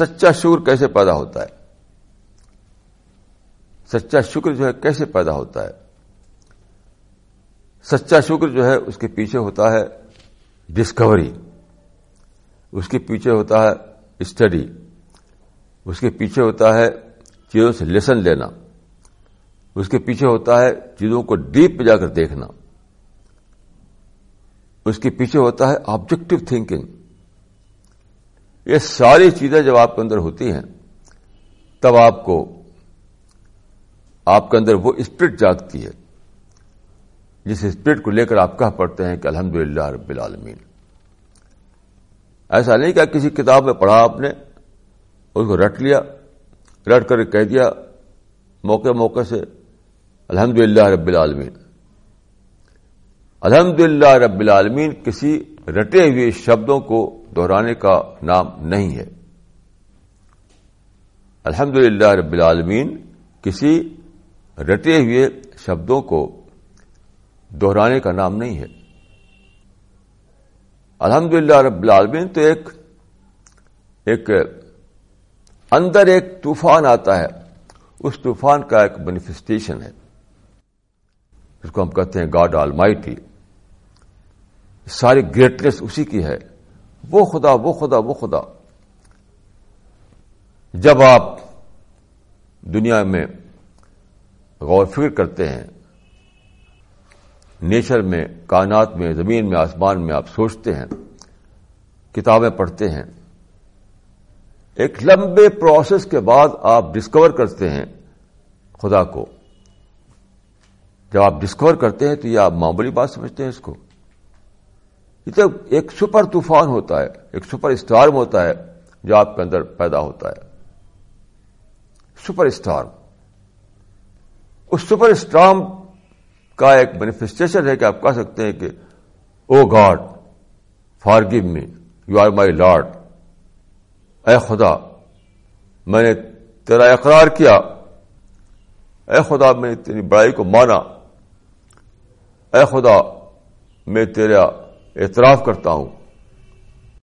سچا شکر کیسے پیدا ہوتا ہے؟ سچا شکر جو ہے کیسے پیدا ہوتا ہے؟ سچا شکر جو ہے اس کے پیچھے ہوتا ہے ڈسکوری اس کے پیچھے ہوتا ہے اسٹڈی اس کے پیچھے ہوتا ہے چیزوں سے لیسن لینا، اس کے پیچھے ہوتا ہے چیزوں کو ڈیپ پہ جا کر دیکھنا، اس کے پیچھے ہوتا ہے آبجیکٹو تھنکنگ یہ ساری چیزیں جب آپ کے اندر ہوتی ہیں، تب آپ کو، آپ کے اندر وہ اسپرٹ جاگتی ہے، جس اسپرٹ کو لے کر آپ کہہ پڑتے ہیں کہ الحمد للہ رب العالمین۔ ایسا نہیں کہ کسی کتاب میں پڑھا آپ نے، اس کو رٹ لیا، رٹ کر کہہ دیا، موقع موقع سے الحمد للہ رب العالمین۔ الحمد للہ رب العالمین کسی رٹے ہوئے شبدوں کو دہرانے کا نام نہیں ہے۔ الحمد للہ رب العالمین کسی رٹے ہوئے شبدوں کو دہرانے کا نام نہیں ہے۔ الحمد للہ رب العالمین تو ایک ایک اندر ایک طوفان آتا ہے۔ اس طوفان کا ایک مینیفیسٹیشن ہے۔ جس کو ہم کہتے ہیں گاڈ آل مائٹی ساری گریٹنیس اسی کی ہے۔ وہ خدا وہ خدا وہ خدا۔ جب آپ دنیا میں غور فکر کرتے ہیں، نیچر میں، کائنات میں، زمین میں، آسمان میں آپ سوچتے ہیں، کتابیں پڑھتے ہیں، ایک لمبے پروسیس کے بعد آپ ڈسکور کرتے ہیں خدا کو۔ جب آپ ڈسکور کرتے ہیں تو یہ آپ معمولی بات سمجھتے ہیں اس کو۔ یہ تو ایک سپر طوفان ہوتا ہے، ایک سپر اسٹارم ہوتا ہے جو آپ کے اندر پیدا ہوتا ہے۔ Super storm. اس سپر اسٹارم کا ایک مینیفیسٹیشن ہے کہ آپ کہہ سکتے ہیں کہ او god forgive me you are my lord اے خدا، میں نے تیرا اقرار کیا۔ اے خدا، میں نے تیری بڑائی کو مانا۔ اے خدا، میں تیرا اعتراف کرتا ہوں۔